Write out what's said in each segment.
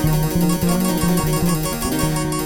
Thank you.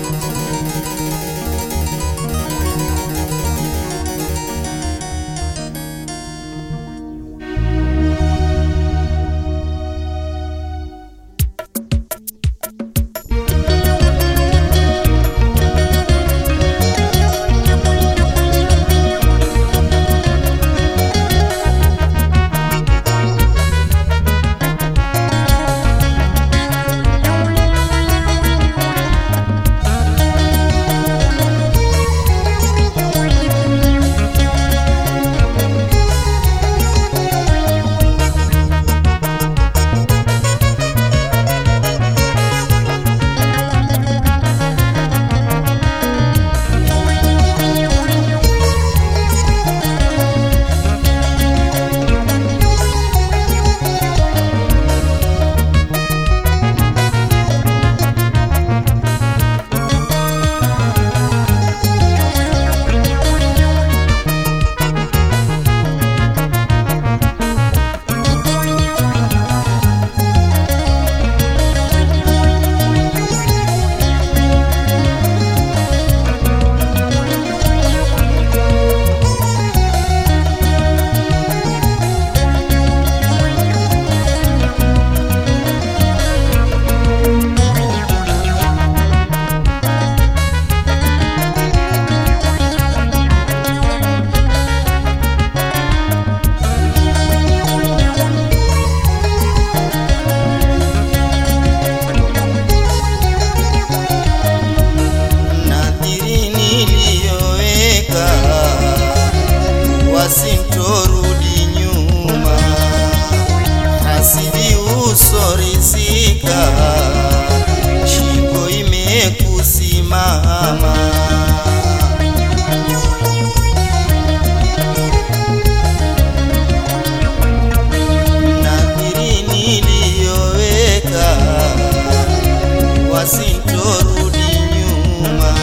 kuwa sintorudi nyuma,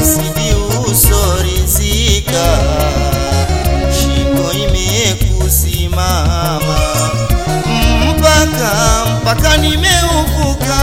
asidi usorizika rizika, shingo imekusimama. Mpaka mpaka nimeufuka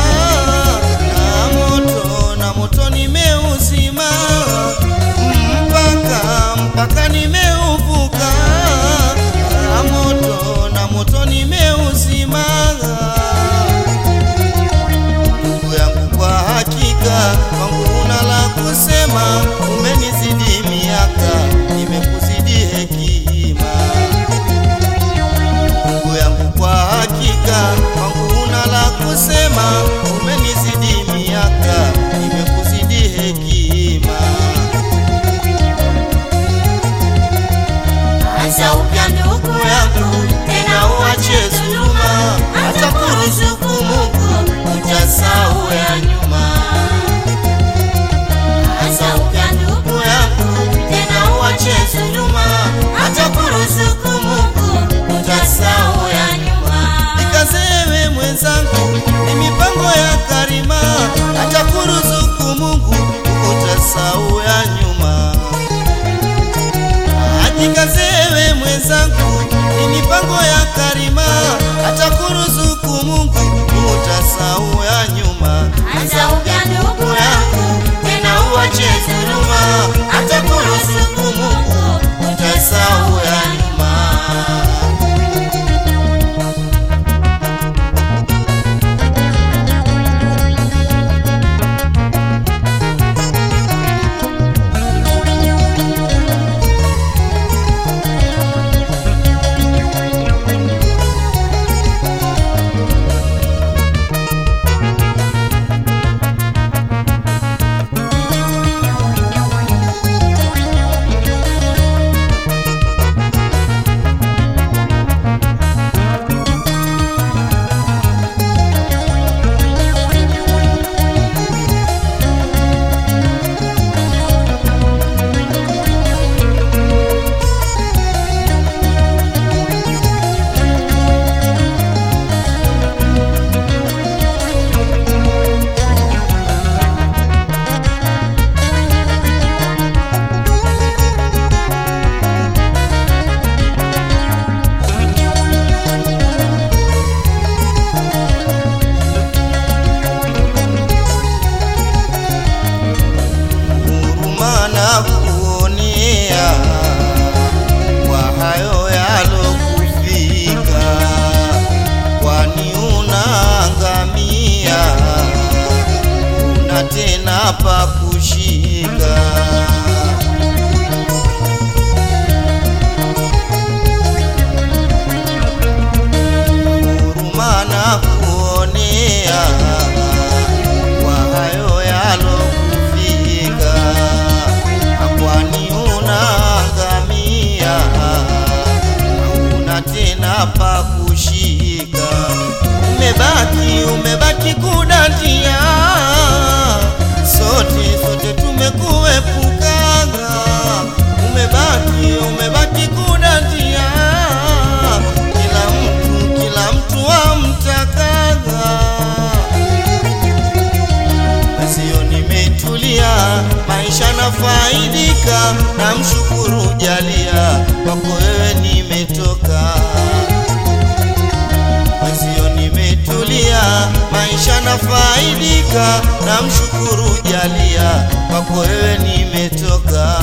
nafaidika, namshukuru jalia, kwako wewe nimetoka.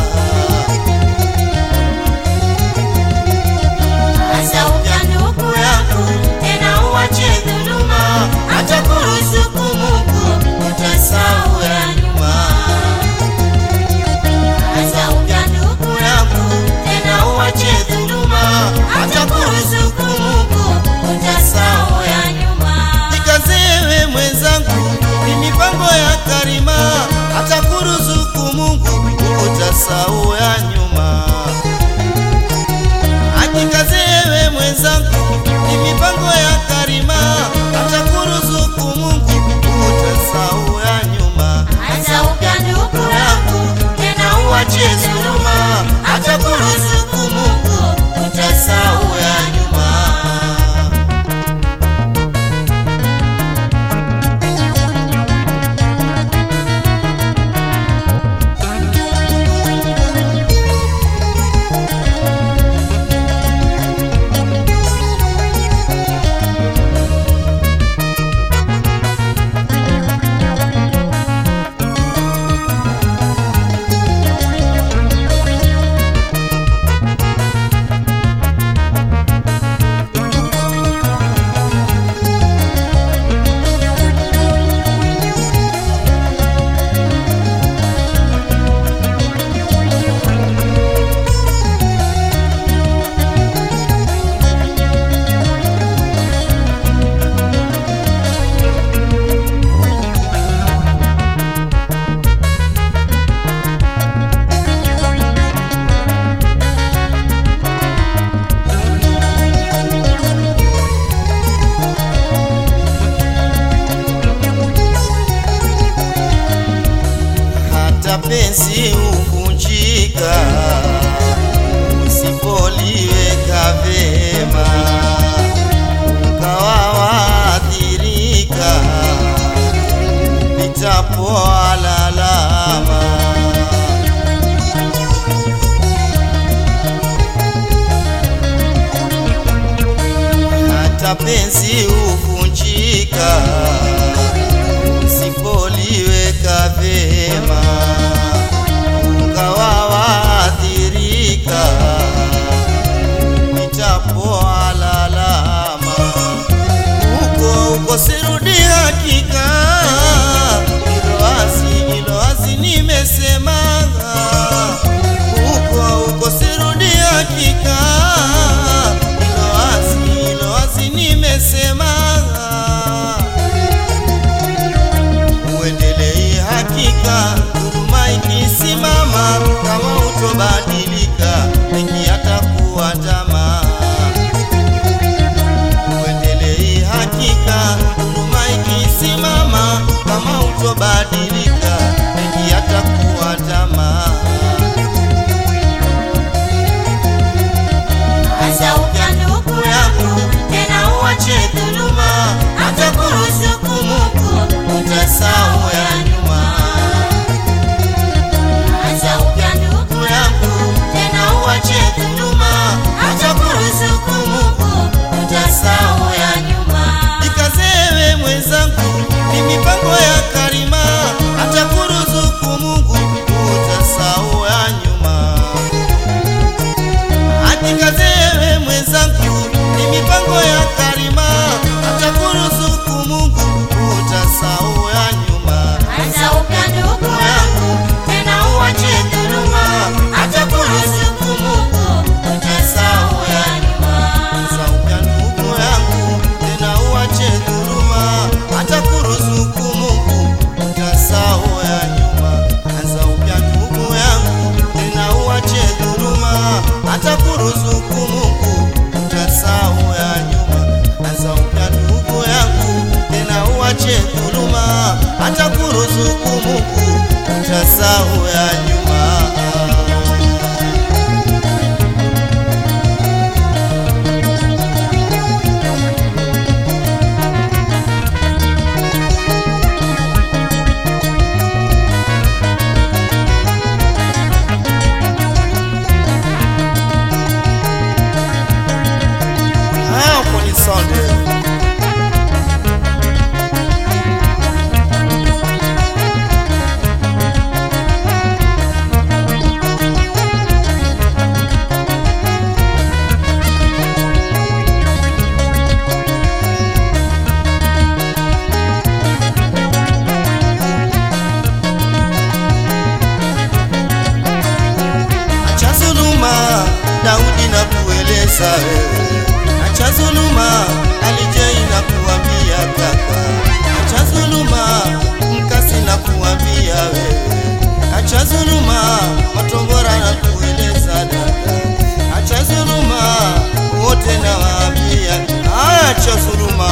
penzi huvunjika usipoliweka vema, mkawa waathirika litapoalalama hata penzi huvunjika usipoliweka vema wakawa waathirika, nitapoa hata kuruzuku Mungu tasahau yanyu kabisa wewe, acha zuluma Alijei na kuambia kaka, acha zuluma Mkasi na kuambia wewe, acha zuluma Matongora na kueleza dada, acha zuluma wote na waambia, acha zuluma